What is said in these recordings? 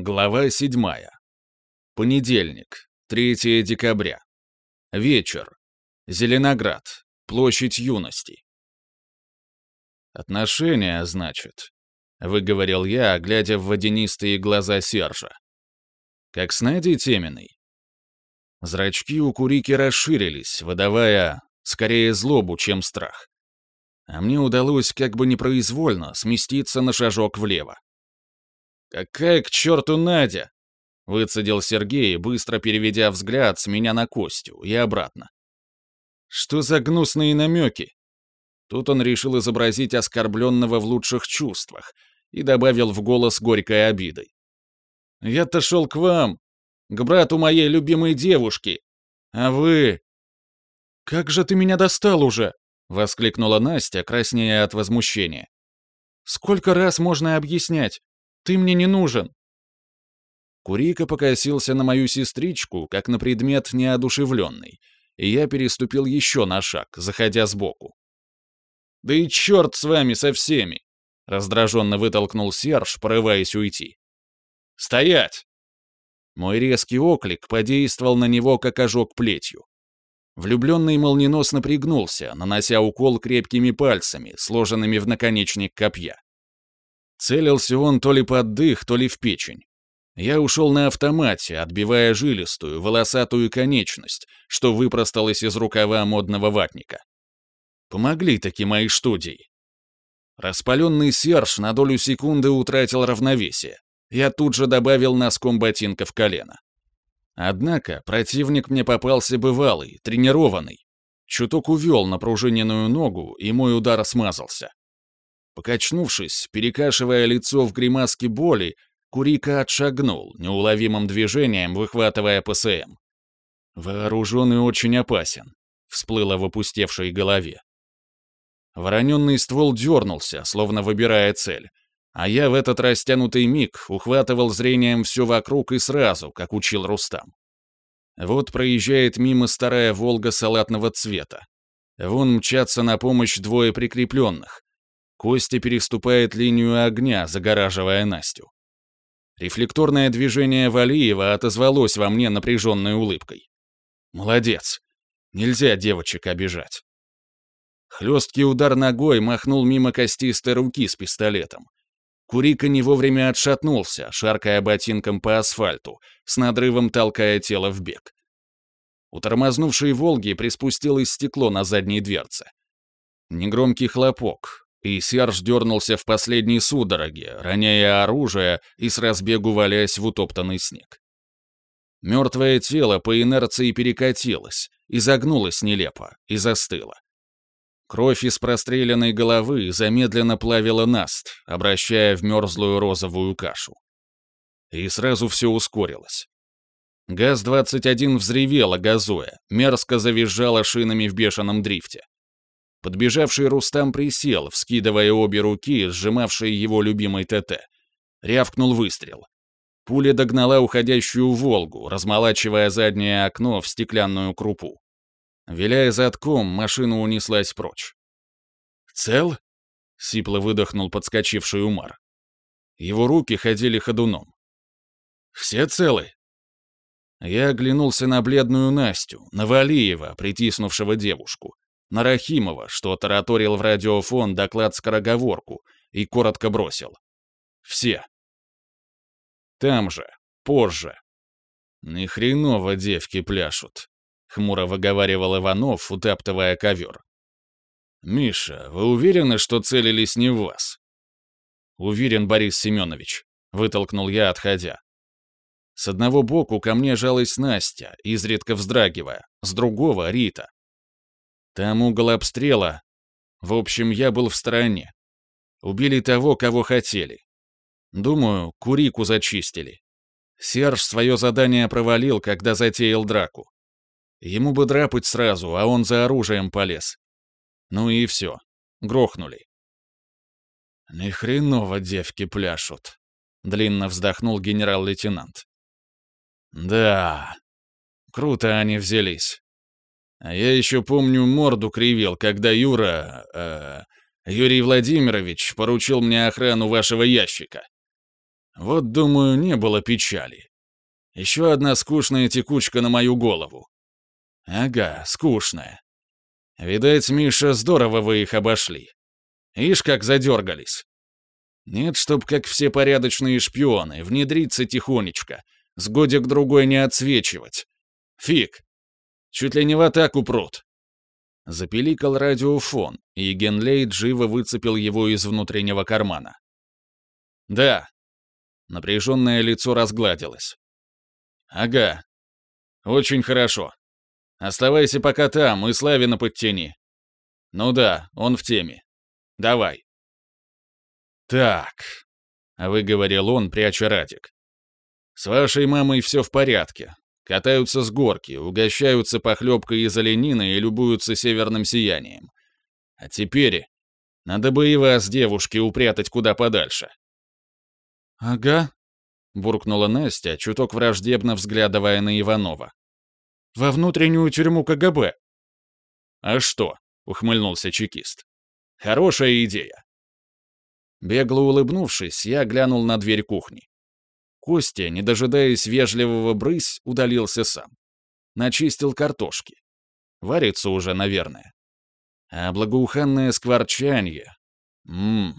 Глава 7. Понедельник, 3 декабря. Вечер. Зеленоград. Площадь юности. «Отношения, значит», — выговорил я, глядя в водянистые глаза Сержа. «Как с Надей Теминой». Зрачки у Курики расширились, выдавая скорее злобу, чем страх. А мне удалось как бы непроизвольно сместиться на шажок влево. «Какая к черту Надя?» — выцедил Сергей, быстро переведя взгляд с меня на Костю и обратно. «Что за гнусные намеки?» Тут он решил изобразить оскорбленного в лучших чувствах и добавил в голос горькой обидой. «Я-то шел к вам, к брату моей любимой девушки, а вы...» «Как же ты меня достал уже!» — воскликнула Настя, краснея от возмущения. «Сколько раз можно объяснять? Ты мне не нужен!» Курика покосился на мою сестричку, как на предмет неодушевленный, и я переступил еще на шаг, заходя сбоку. «Да и черт с вами со всеми!» — раздраженно вытолкнул Серж, порываясь уйти. «Стоять!» Мой резкий оклик подействовал на него, как ожог плетью. Влюбленный молниеносно пригнулся, нанося укол крепкими пальцами, сложенными в наконечник копья. Целился он то ли под дых, то ли в печень. Я ушел на автомате, отбивая жилистую, волосатую конечность, что выпросталась из рукава модного ватника. Помогли таки мои студии. Распаленный Серж на долю секунды утратил равновесие. Я тут же добавил носком ботинка в колено. Однако противник мне попался бывалый, тренированный. Чуток увел напружиненную ногу, и мой удар смазался. Покачнувшись, перекашивая лицо в гримаске боли, Курика отшагнул, неуловимым движением выхватывая ПСМ. «Вооруженный очень опасен», — всплыло в опустевшей голове. Вороненный ствол дернулся, словно выбирая цель, а я в этот растянутый миг ухватывал зрением все вокруг и сразу, как учил Рустам. Вот проезжает мимо старая «Волга» салатного цвета. Вон мчатся на помощь двое прикрепленных, Костя переступает линию огня, загораживая Настю. Рефлекторное движение Валиева отозвалось во мне напряженной улыбкой. «Молодец. Нельзя девочек обижать». Хлесткий удар ногой махнул мимо костистой руки с пистолетом. Курика не вовремя отшатнулся, шаркая ботинком по асфальту, с надрывом толкая тело в бег. У тормознувшей «Волги» приспустилось стекло на задней дверце. Негромкий хлопок, и Серж дернулся в последней судороге, роняя оружие и с разбегу валяясь в утоптанный снег. Мертвое тело по инерции перекатилось, изогнулось нелепо и застыло. Кровь из простреленной головы замедленно плавила наст, обращая в мерзлую розовую кашу. И сразу все ускорилось. ГАЗ-21 взревела, газуя, мерзко завизжала шинами в бешеном дрифте. Подбежавший Рустам присел, вскидывая обе руки, сжимавшие его любимый ТТ. Рявкнул выстрел. Пуля догнала уходящую «Волгу», размолачивая заднее окно в стеклянную крупу. Виляя задком, машина унеслась прочь. «Цел?» — сипло выдохнул подскочивший Умар. Его руки ходили ходуном. «Все целы?» Я оглянулся на бледную Настю, на Валиева, притиснувшего девушку, на Рахимова, что тараторил в радиофон доклад-скороговорку, и коротко бросил. «Все». «Там же, позже». «Ни девки пляшут», — хмуро выговаривал Иванов, утаптывая ковер. «Миша, вы уверены, что целились не в вас?» «Уверен, Борис Семенович», — вытолкнул я, отходя. С одного боку ко мне жалась Настя, изредка вздрагивая, с другого — Рита. Там угол обстрела. В общем, я был в стороне. Убили того, кого хотели. Думаю, Курику зачистили. Серж свое задание провалил, когда затеял драку. Ему бы драпать сразу, а он за оружием полез. Ну и все. Грохнули. «Ни хреново девки пляшут», — длинно вздохнул генерал-лейтенант. «Да, круто они взялись. А я еще помню, морду кривил, когда Юра... Э, Юрий Владимирович поручил мне охрану вашего ящика. Вот, думаю, не было печали. Еще одна скучная текучка на мою голову. Ага, скучная. Видать, Миша, здорово вы их обошли. Ишь, как задергались. Нет, чтоб, как все порядочные шпионы, внедриться тихонечко, с годик-другой не отсвечивать. Фиг. Чуть ли не в атаку прут. Запеликал радиофон, и Генлейд живо выцепил его из внутреннего кармана. «Да». Напряженное лицо разгладилось. «Ага. Очень хорошо. Оставайся пока там и Славина подтяни. Ну да, он в теме. Давай». «Так», — выговорил он, пряча Радик. «С вашей мамой все в порядке. Катаются с горки, угощаются похлебкой из оленины и любуются северным сиянием. А теперь надо бы и вас, девушки, упрятать куда подальше. «Ага», — буркнула Настя, чуток враждебно взглядывая на Иванова. «Во внутреннюю тюрьму КГБ». «А что?» — ухмыльнулся чекист. «Хорошая идея». Бегло улыбнувшись, я глянул на дверь кухни. Костя, не дожидаясь вежливого брысь, удалился сам. Начистил картошки. Варится уже, наверное. А благоуханное скворчанье... Ммм...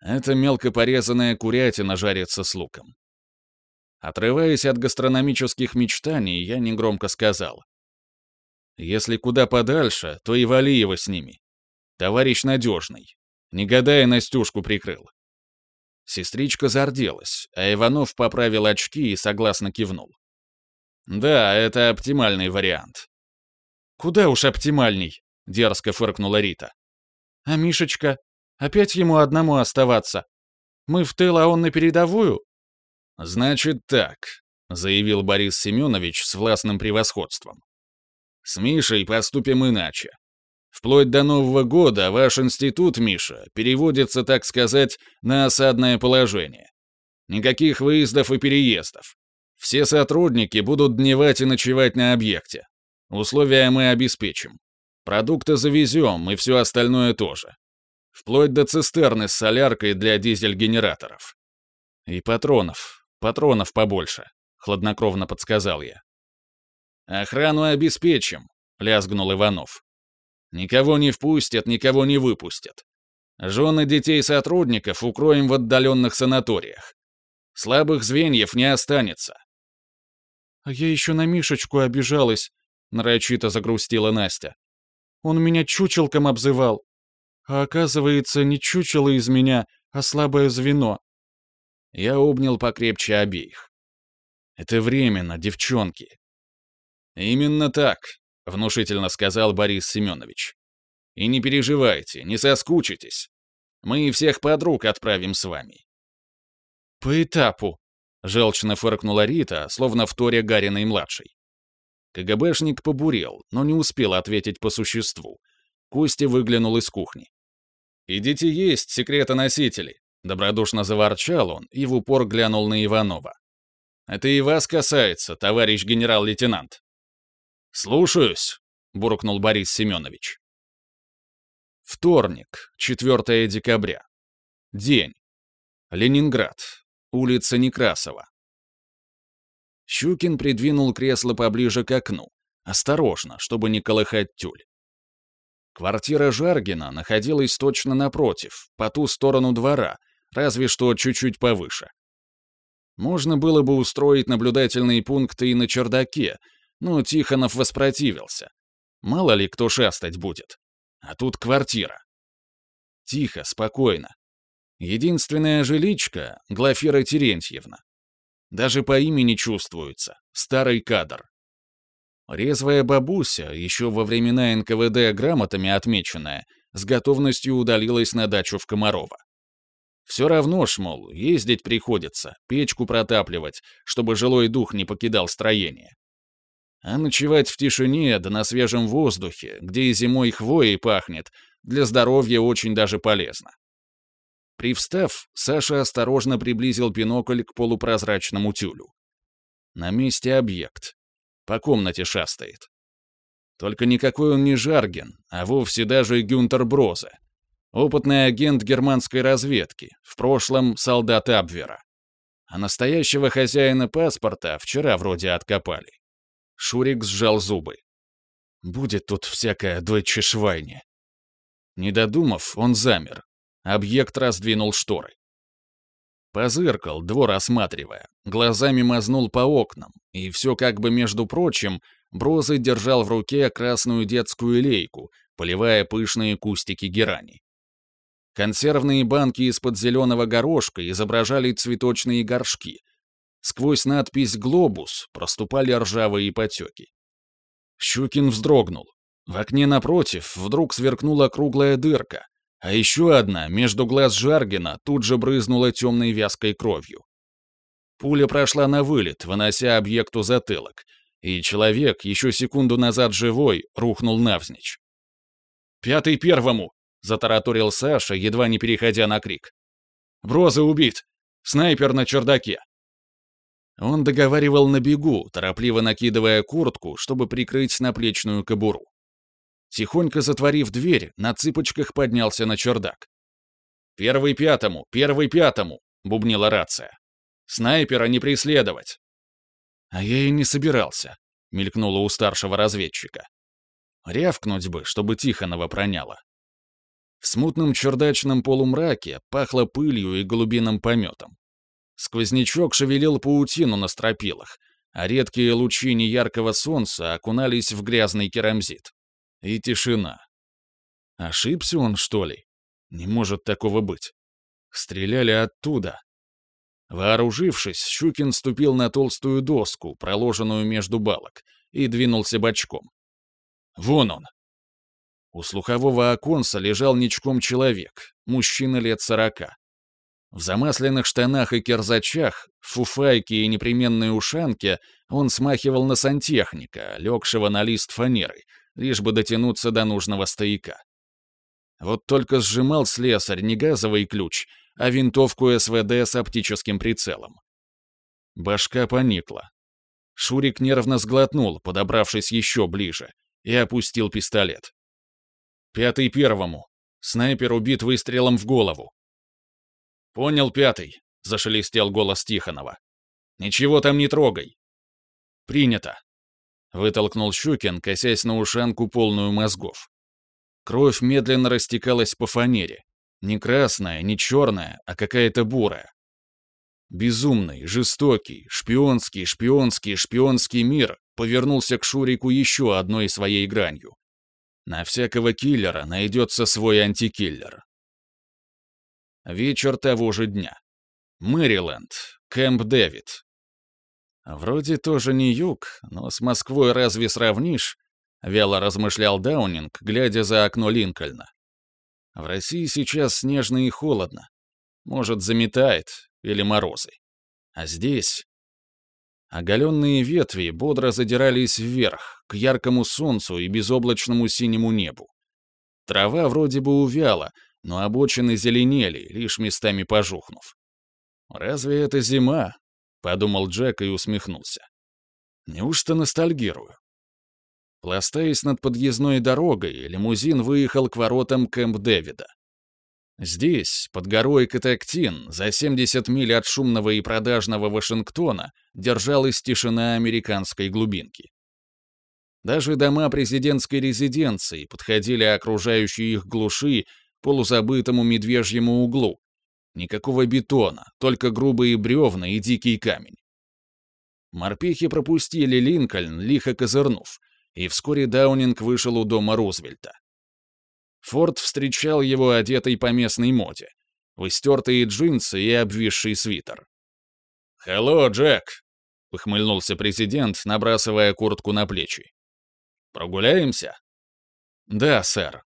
Это мелко порезанная курятина жарится с луком. Отрываясь от гастрономических мечтаний, я негромко сказал. «Если куда подальше, то и вали его с ними. Товарищ надежный. Не гадая, Настюшку прикрыл. Сестричка зарделась, а Иванов поправил очки и согласно кивнул. «Да, это оптимальный вариант». «Куда уж оптимальней?» — дерзко фыркнула Рита. «А Мишечка? Опять ему одному оставаться? Мы в тыл, а он на передовую?» «Значит так», — заявил Борис Семенович с властным превосходством. «С Мишей поступим иначе. Вплоть до Нового года ваш институт, Миша, переводится, так сказать, на осадное положение. Никаких выездов и переездов. Все сотрудники будут дневать и ночевать на объекте. Условия мы обеспечим. Продукты завезем и все остальное тоже. Вплоть до цистерны с соляркой для дизель-генераторов. И патронов. Патронов побольше, хладнокровно подсказал я. Охрану обеспечим, лязгнул Иванов. Никого не впустят, никого не выпустят. Жены детей сотрудников укроем в отдаленных санаториях. Слабых звеньев не останется. А я еще на Мишечку обижалась, нарочито загрустила Настя. Он меня чучелком обзывал. А оказывается, не чучело из меня, а слабое звено. Я обнял покрепче обеих. Это временно, девчонки. Именно так, внушительно сказал Борис Семенович. И не переживайте, не соскучитесь. Мы всех подруг отправим с вами. По этапу, желчно фыркнула Рита, словно в торе Гариной-младшей. КГБшник побурел, но не успел ответить по существу. Костя выглянул из кухни. «Идите есть, секретоносители!» Добродушно заворчал он и в упор глянул на Иванова. «Это и вас касается, товарищ генерал-лейтенант». «Слушаюсь», — буркнул Борис Семенович. Вторник, 4 декабря. День. Ленинград. Улица Некрасова. Щукин придвинул кресло поближе к окну, осторожно, чтобы не колыхать тюль. Квартира Жаргина находилась точно напротив, по ту сторону двора, разве что чуть-чуть повыше. Можно было бы устроить наблюдательные пункты и на чердаке, но Тихонов воспротивился. Мало ли кто шастать будет. А тут квартира. Тихо, спокойно. Единственная жиличка — Глафира Терентьевна. Даже по имени чувствуется. Старый кадр. Резвая бабуся, еще во времена НКВД грамотами отмеченная, с готовностью удалилась на дачу в Комарова. Все равно ж, мол, ездить приходится, печку протапливать, чтобы жилой дух не покидал строение. А ночевать в тишине да на свежем воздухе, где и зимой хвоей пахнет, для здоровья очень даже полезно. Привстав, Саша осторожно приблизил бинокль к полупрозрачному тюлю. На месте объект. По комнате шастает. Только никакой он не Жарген, а вовсе даже Гюнтер Брозе. Опытный агент германской разведки, в прошлом солдат Абвера. А настоящего хозяина паспорта вчера вроде откопали. Шурик сжал зубы. Будет тут Deutsche Schweine. Не додумав, он замер. Объект раздвинул шторы. Позыркал, двор осматривая, глазами мазнул по окнам, и все как бы между прочим, Брозы держал в руке красную детскую лейку, поливая пышные кустики герани. Консервные банки из-под зеленого горошка изображали цветочные горшки. Сквозь надпись «Глобус» проступали ржавые потеки. Щукин вздрогнул. В окне напротив вдруг сверкнула круглая дырка, а еще одна, между глаз Жаргина, тут же брызнула темной вязкой кровью. Пуля прошла на вылет, вынося объекту затылок, и человек, еще секунду назад живой, рухнул навзничь. «Пятый первому!» — затараторил Саша, едва не переходя на крик. «Броза убит! Снайпер на чердаке!» Он договаривал на бегу, торопливо накидывая куртку, чтобы прикрыть наплечную кобуру. Тихонько затворив дверь, на цыпочках поднялся на чердак. «Первый пятому! Первый пятому!» — бубнила рация. «Снайпера не преследовать!» «А я и не собирался», — мелькнуло у старшего разведчика. Рявкнуть бы, чтобы Тихонова проняло. В смутном чердачном полумраке пахло пылью и голубиным пометом. Сквознячок шевелил паутину на стропилах, а редкие лучи неяркого солнца окунались в грязный керамзит. И тишина. Ошибся он, что ли? Не может такого быть. Стреляли оттуда. Вооружившись, Щукин ступил на толстую доску, проложенную между балок, и двинулся бочком. Вон он. У слухового оконца лежал ничком человек, мужчина лет сорока. В замасленных штанах и кирзачах, фуфайке и непременной ушанке он смахивал на сантехника, легшего на лист фанеры, лишь бы дотянуться до нужного стояка. Вот только сжимал слесарь не газовый ключ, а винтовку СВД с оптическим прицелом. Башка поникла. Шурик нервно сглотнул, подобравшись еще ближе, и опустил пистолет. «Пятый первому. Снайпер убит выстрелом в голову». «Понял, пятый», — зашелестел голос Тихонова. «Ничего там не трогай». «Принято», Вытолкнул Щукин, косясь на ушанку, полную мозгов. Кровь медленно растекалась по фанере. Не красная, не черная, а какая-то бурая. Безумный, жестокий, шпионский, шпионский, шпионский мир повернулся к Шурику еще одной своей гранью. На всякого киллера найдется свой антикиллер. Вечер того же дня. Мэриленд, Кэмп Дэвид, Вроде тоже не юг, но с Москвой разве сравнишь? Вяло размышлял Даунинг, глядя за окно Линкольна. В России сейчас снежно и холодно. Может, заметает или морозы. А здесь... Оголенные ветви бодро задирались вверх, к яркому солнцу и безоблачному синему небу. Трава вроде бы увяла, но обочины зеленели, лишь местами пожухнув. Разве это зима, — подумал Джек и усмехнулся. «Неужто ностальгирую?» Пластаясь над подъездной дорогой, лимузин выехал к воротам Кэмп Дэвида. Здесь, под горой Катактин, за 70 миль от шумного и продажного Вашингтона, держалась тишина американской глубинки. Даже дома президентской резиденции подходили окружающей их глуши полузабытому медвежьему углу, Никакого бетона, только грубые бревна и дикий камень. Морпехи пропустили Линкольн, лихо козырнув, и вскоре Даунинг вышел у дома Рузвельта. Форд встречал его одетый по местной моде, в истертые джинсы и обвисший свитер. «Хелло, Джек!» — ухмыльнулся президент, набрасывая куртку на плечи. «Прогуляемся?» «Да, сэр».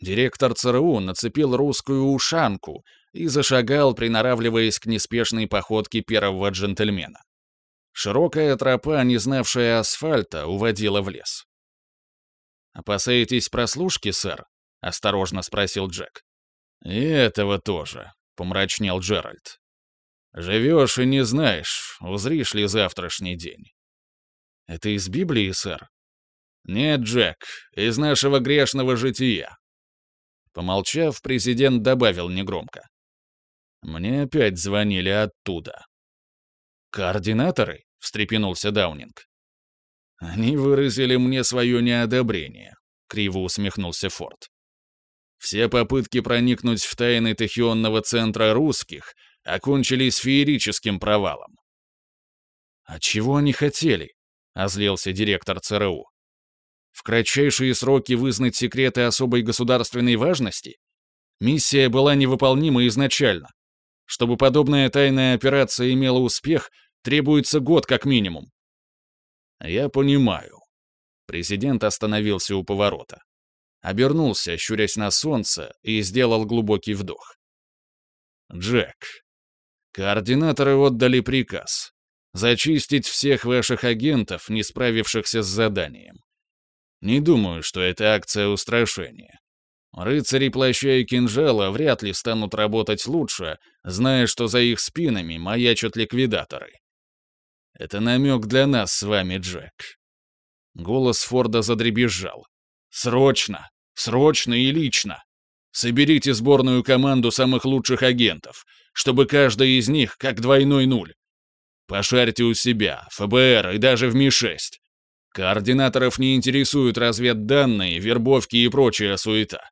Директор ЦРУ нацепил русскую ушанку и зашагал, приноравливаясь к неспешной походке первого джентльмена. Широкая тропа, не знавшая асфальта, уводила в лес. «Опасаетесь прослушки, сэр?» — осторожно спросил Джек. «И этого тоже», — помрачнел Джеральд. «Живешь и не знаешь, узришь ли завтрашний день». «Это из Библии, сэр?» «Нет, Джек, из нашего грешного жития». Помолчав, президент добавил негромко. Мне опять звонили оттуда. «Координаторы?» — встрепенулся Даунинг. «Они выразили мне свое неодобрение», — криво усмехнулся Форд. «Все попытки проникнуть в тайны Тахионного центра русских окончились феерическим провалом». «А чего они хотели?» — озлился директор ЦРУ. «В кратчайшие сроки вызнать секреты особой государственной важности? Миссия была невыполнима изначально. Чтобы подобная тайная операция имела успех, требуется год как минимум. Я понимаю. Президент остановился у поворота. Обернулся, щурясь на солнце, и сделал глубокий вдох. Джек, координаторы отдали приказ зачистить всех ваших агентов, не справившихся с заданием. Не думаю, что это акция устрашения. Рыцари плаща и кинжала вряд ли станут работать лучше, зная, что за их спинами маячат ликвидаторы. Это намек для нас с вами, Джек. Голос Форда задребезжал. Срочно! Срочно и лично! Соберите сборную команду самых лучших агентов, чтобы каждый из них как двойной нуль. Пошарьте у себя, ФБР и даже в Ми-6. Координаторов не интересуют разведданные, вербовки и прочая суета.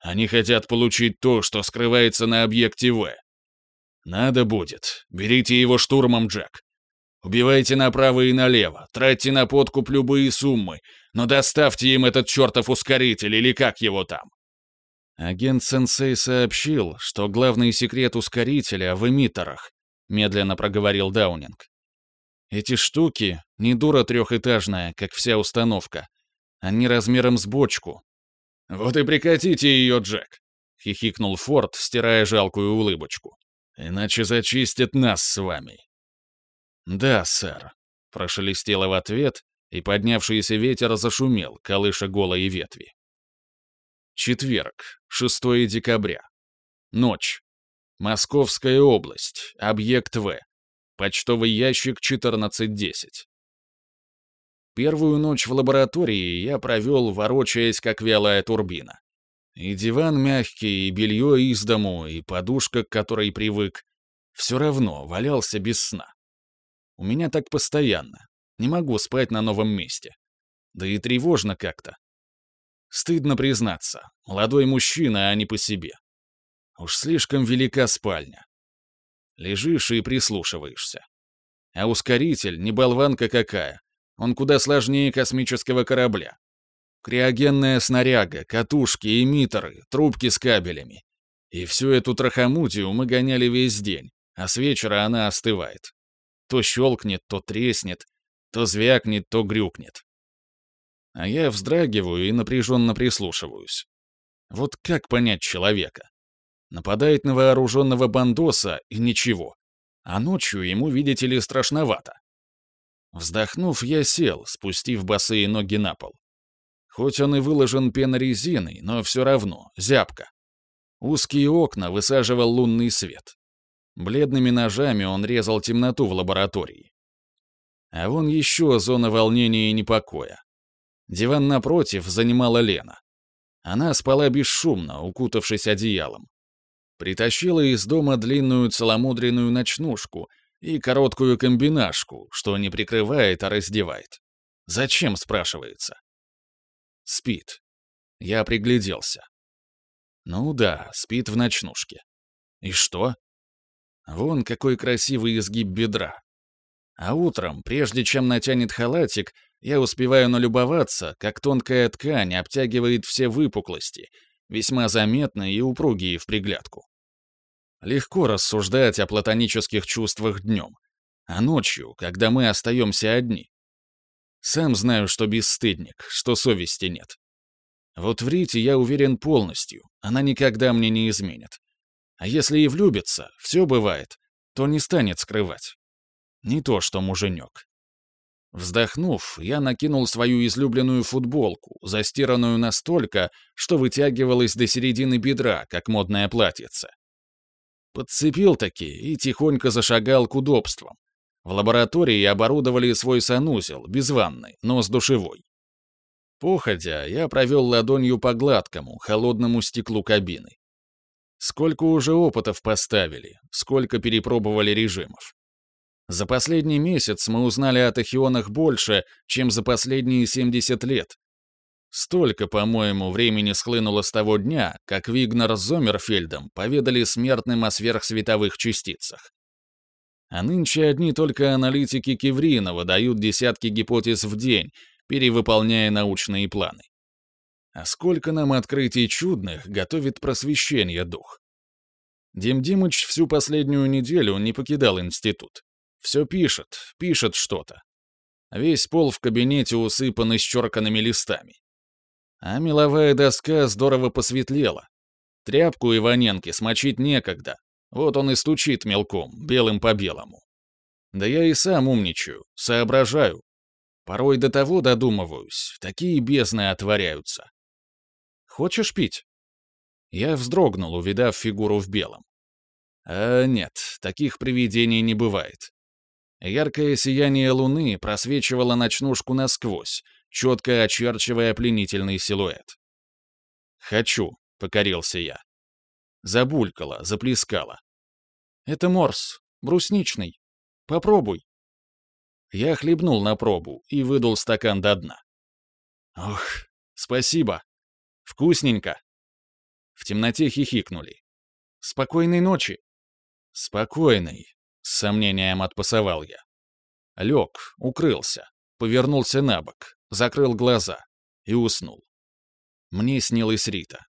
Они хотят получить то, что скрывается на объекте В. Надо будет. Берите его штурмом, Джек. Убивайте направо и налево, тратьте на подкуп любые суммы, но доставьте им этот чертов ускоритель или как его там. Агент Сенсей сообщил, что главный секрет ускорителя в эмиттерах, медленно проговорил Даунинг. Эти штуки не дура трехэтажная, как вся установка. Они размером с бочку, «Вот и прикатите ее, Джек!» — хихикнул Форд, стирая жалкую улыбочку. «Иначе зачистят нас с вами». «Да, сэр», — прошелестело в ответ, и поднявшийся ветер зашумел, колыша голые ветви. Четверг, 6 декабря. Ночь. Московская область, объект В. Почтовый ящик 1410. Первую ночь в лаборатории я провел, ворочаясь, как вялая турбина. И диван мягкий, и белье из дому, и подушка, к которой привык. Все равно валялся без сна. У меня так постоянно. Не могу спать на новом месте. Да и тревожно как-то. Стыдно признаться. Молодой мужчина, а не по себе. Уж слишком велика спальня. Лежишь и прислушиваешься. А ускоритель не болванка какая, он куда сложнее космического корабля. Криогенная снаряга, катушки, эмиттеры, трубки с кабелями. И всю эту трахомутию мы гоняли весь день, а с вечера она остывает. То щелкнет, то треснет, то звякнет, то грюкнет. А я вздрагиваю и напряженно прислушиваюсь. Вот как понять человека? Нападает на вооруженного бандоса и ничего. А ночью ему, видите ли, страшновато. Вздохнув, я сел, спустив босые ноги на пол. Хоть он и выложен пенорезиной, но все равно, зябко. Узкие окна высаживал лунный свет. Бледными ножами он резал темноту в лаборатории. А вон еще зона волнения и непокоя. Диван напротив занимала Лена. Она спала бесшумно, укутавшись одеялом. Притащила из дома длинную целомудренную ночнушку и короткую комбинашку, что не прикрывает, а раздевает. Зачем, спрашивается? Спит. Я пригляделся. Ну да, спит в ночнушке. И что? Вон какой красивый изгиб бедра. А утром, прежде чем натянет халатик, я успеваю налюбоваться, как тонкая ткань обтягивает все выпуклости, весьма заметные и упругие в приглядку. Легко рассуждать о платонических чувствах днем, а ночью, когда мы остаемся одни. Сам знаю, что бесстыдник, что совести нет. Вот в Рите я уверен полностью, она никогда мне не изменит. А если и влюбится, все бывает, то не станет скрывать. Не то, что муженек. Вздохнув, я накинул свою излюбленную футболку, застиранную настолько, что вытягивалась до середины бедра, как модное платьице. Подцепил таки и тихонько зашагал к удобствам. В лаборатории оборудовали свой санузел, без ванны, но с душевой. Походя, я провел ладонью по гладкому, холодному стеклу кабины. Сколько уже опытов поставили, сколько перепробовали режимов. За последний месяц мы узнали о тахионах больше, чем за последние 70 лет. Столько, по-моему, времени схлынуло с того дня, как Вигнер с Зомерфельдом поведали смертным о сверхсветовых частицах. А нынче одни только аналитики Кевринова дают десятки гипотез в день, перевыполняя научные планы. А сколько нам открытий чудных готовит просвещение дух. Дим Димыч всю последнюю неделю не покидал институт. Все пишет, пишет что-то. Весь пол в кабинете усыпан исчерканными листами. А меловая доска здорово посветлела. Тряпку Иваненки смочить некогда. Вот он и стучит мелком, белым по белому. Да я и сам умничаю, соображаю. Порой до того додумываюсь, такие бездны отворяются. Хочешь пить? Я вздрогнул, увидав фигуру в белом. А нет, таких привидений не бывает. Яркое сияние луны просвечивало ночнушку насквозь, четко очерчивая пленительный силуэт. «Хочу», — покорился я. Забулькала, заплескала. «Это морс, брусничный. Попробуй». Я хлебнул на пробу и выдал стакан до дна. «Ох, спасибо. Вкусненько». В темноте хихикнули. «Спокойной ночи». «Спокойной», — с сомнением отпасовал я. Лег, укрылся, повернулся на бок, закрыл глаза и уснул. Мне снилась Рита.